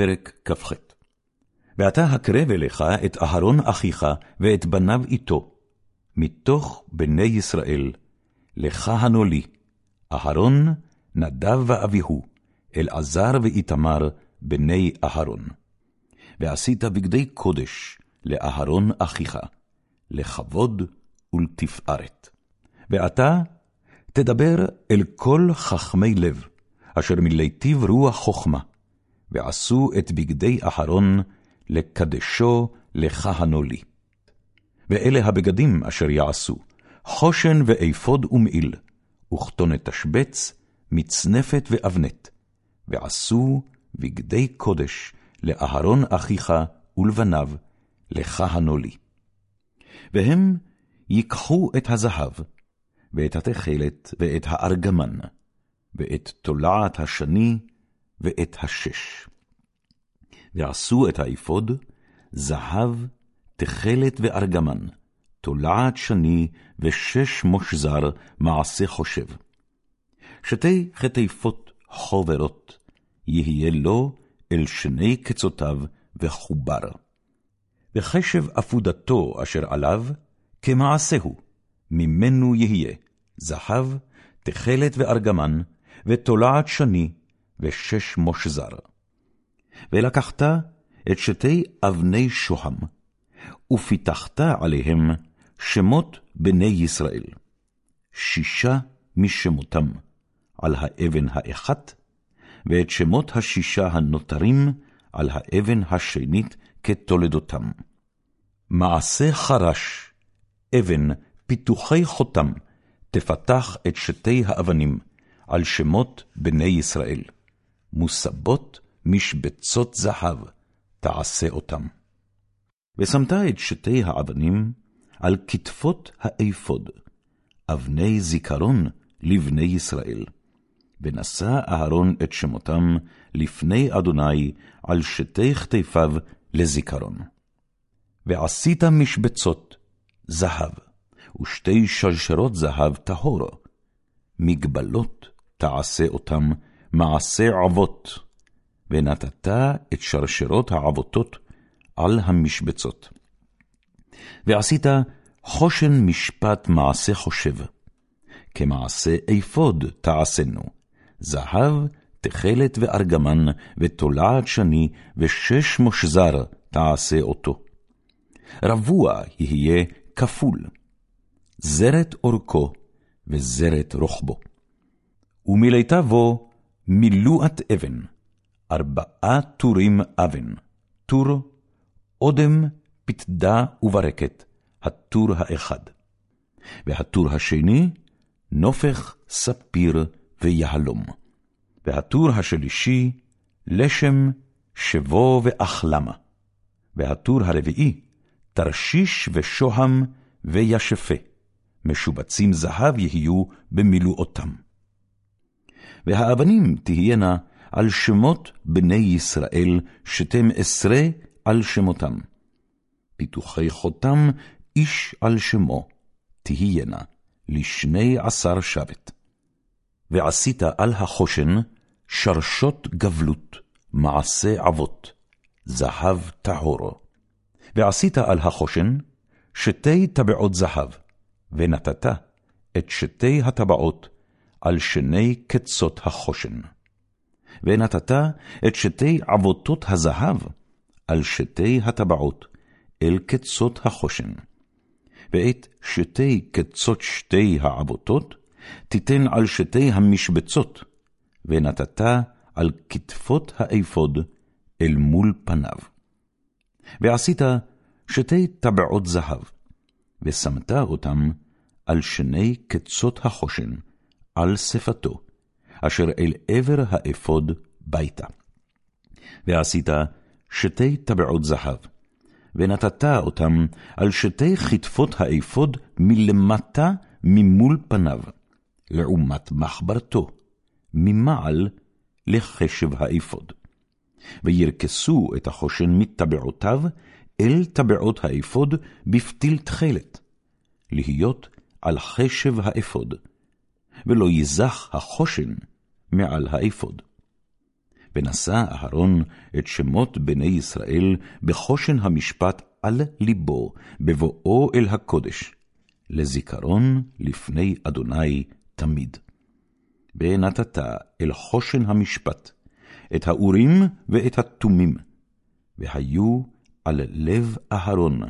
פרק כ"ח ועתה הקרב אליך את אהרון אחיך ואת בניו איתו, מתוך בני ישראל, לך הנולי, אהרון, נדב ואביהו, אלעזר ואיתמר, בני אהרון. ועשית בגדי קודש לאהרון אחיך, לכבוד ולתפארת. ועתה תדבר אל כל חכמי לב, אשר מלטיב רוח חכמה, ועשו את בגדי אהרון לקדשו לכהנו לי. ואלה הבגדים אשר יעשו, חושן ואפוד ומעיל, וכתונת תשבץ, מצנפת ואבנת, ועשו בגדי קודש לאהרון אחיך ולבניו, לכהנו לי. והם ייקחו את הזהב, ואת התכלת, ואת הארגמן, ואת תולעת השני, ואת השש. ועשו את האפוד, זהב, תכלת וארגמן, תולעת שני, ושש מושזר, מעשה חושב. שתי חטיפות חוברות, יהיה לו אל שני קצותיו וחובר. וחשב עפודתו אשר עליו, כמעשהו, ממנו יהיה, זהב, תכלת וארגמן, ותולעת שני, ושש מושזר. ולקחת את שתי אבני שוהם, ופיתחת עליהם שמות בני ישראל, שישה משמותם על האבן האחת, ואת שמות השישה הנותרים על האבן השנית כתולדותם. מעשה חרש, אבן פיתוחי חותם, תפתח את שתי האבנים על שמות בני ישראל. מוסבות משבצות זהב, תעשה אותם. ושמת את שתי האבנים על כתפות האפוד, אבני זיכרון לבני ישראל. ונשא אהרון את שמותם לפני אדוני על שתי כתפיו לזיכרון. ועשית משבצות זהב, ושתי שלשלות זהב טהור, מגבלות תעשה אותם מעשה עבות, ונתת את שרשרות העבותות על המשבצות. ועשית חושן משפט מעשה חושב, כמעשה אפוד תעשנו, זהב, תכלת וארגמן, ותולעת שני, ושש מושזר תעשה אותו. רבוע יהיה כפול, זרת אורכו וזרת רוחבו. ומילאת בו מילואת אבן, ארבעה טורים אבן, טור, אודם, פתדה וברקת, הטור האחד. והטור השני, נופך, ספיר ויהלום. והטור השלישי, לשם, שבו ואחלמה. והטור הרביעי, תרשיש ושוהם וישפה, משובצים זהב יהיו במילואותם. והאבנים תהיינה על שמות בני ישראל, שתם עשרה על שמותם. פיתוחי חותם איש על שמו, תהיינה לשני עשר שבת. ועשית על החושן שרשות גבלות, מעשה אבות, זהב טהור. ועשית על החושן שתי טבעות זהב, ונתת את שתי הטבעות על שני קצות החושן. ונתת את שתי עבותות הזהב על שתי הטבעות אל קצות החושן. ואת שתי קצות שתי העבותות תיתן על שתי המשבצות, ונתת על כתפות האפוד אל מול פניו. ועשית שתי טבעות זהב, ושמת אותם על שני קצות החושן, על שפתו, אשר אל עבר האפוד ביתה. ועשית שתי טבעות זהב, ונתת אותם על שתי כתפות האפוד מלמטה ממול פניו, לעומת מחברתו, ממעל לחשב האפוד. וירכסו את החושן מטבעותיו אל טבעות האפוד בפתיל תכלת, להיות על חשב האפוד, ולא ייזך החושן מעל האפוד. ונשא אהרון את שמות בני ישראל בחושן המשפט על ליבו, בבואו אל הקודש, לזיכרון לפני אדוני תמיד. ונתת אל חושן המשפט את האורים ואת התומים, והיו על לב אהרון,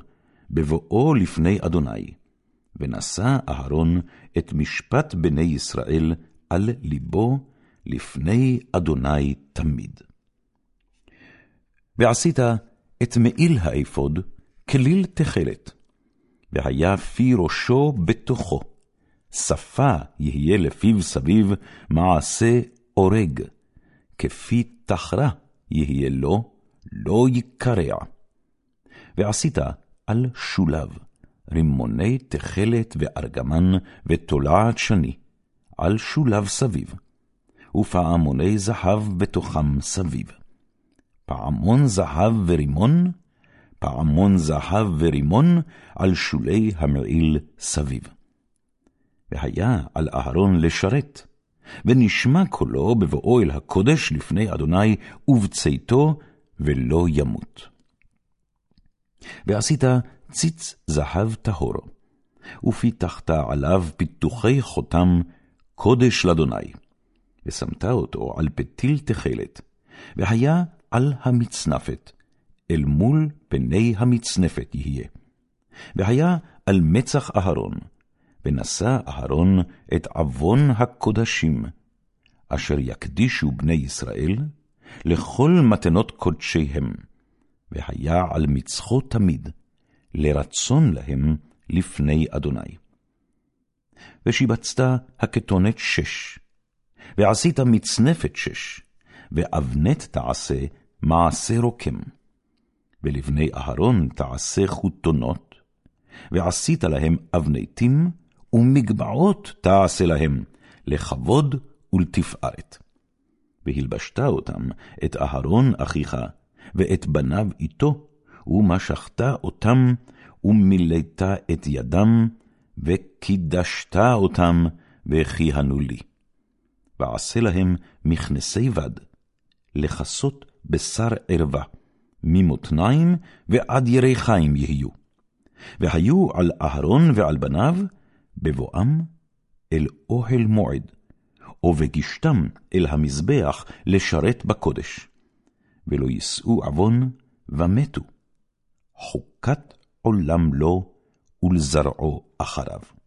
בבואו לפני אדוני. ונשא אהרון את משפט בני ישראל על ליבו לפני אדוני תמיד. ועשית את מעיל האפוד כליל תכלת, והיה פי ראשו בתוכו, שפה יהיה לפיו סביב מעשה אורג, כפי תחרה יהיה לו, לא יקרע. ועשית על שולב, רימוני תכלת וארגמן ותולעת שני, על שולב סביב, ופעמוני זהב בתוכם סביב. פעמון זהב ורימון, פעמון זהב ורימון על שולי המעיל סביב. והיה על אהרון לשרת, ונשמע קולו בבואו אל הקודש לפני אדוני ובצאתו, ולא ימות. ועשית ציץ זהב טהור, ופיתחת עליו פיתוחי חותם קודש לאדוני, ושמת אותו על פתיל תכלת, והיה על המצנפת, אל מול פני המצנפת יהיה. והיה על מצח אהרון, ונשא אהרון את עוון הקודשים, אשר יקדישו בני ישראל, לכל מתנות קודשיהם, והיה על מצחו תמיד, לרצון להם לפני אדוני. ושיבצת הכתונת שש, ועשית מצנפת שש, ואבנת תעשה מעשה רוקם. ולבני אהרון תעשה חותונות, ועשית להם אבנתים, ומגבעות תעשה להם, לכבוד ולתפארת. והלבשת אותם, את אהרון אחיך, ואת בניו איתו, ומשכת אותם, ומילאת את ידם, וקידשת אותם, וכיהנו לי. ועשה להם מכנסי בד, לכסות בשר ערווה, ממותניים ועד ירחיים יהיו. והיו על אהרון ועל בניו, בבואם אל אוהל מועד, ובגישתם אל המזבח לשרת בקודש. ולא יישאו עוון, ומתו. חוקת עולם לו, ולזרעו אחריו.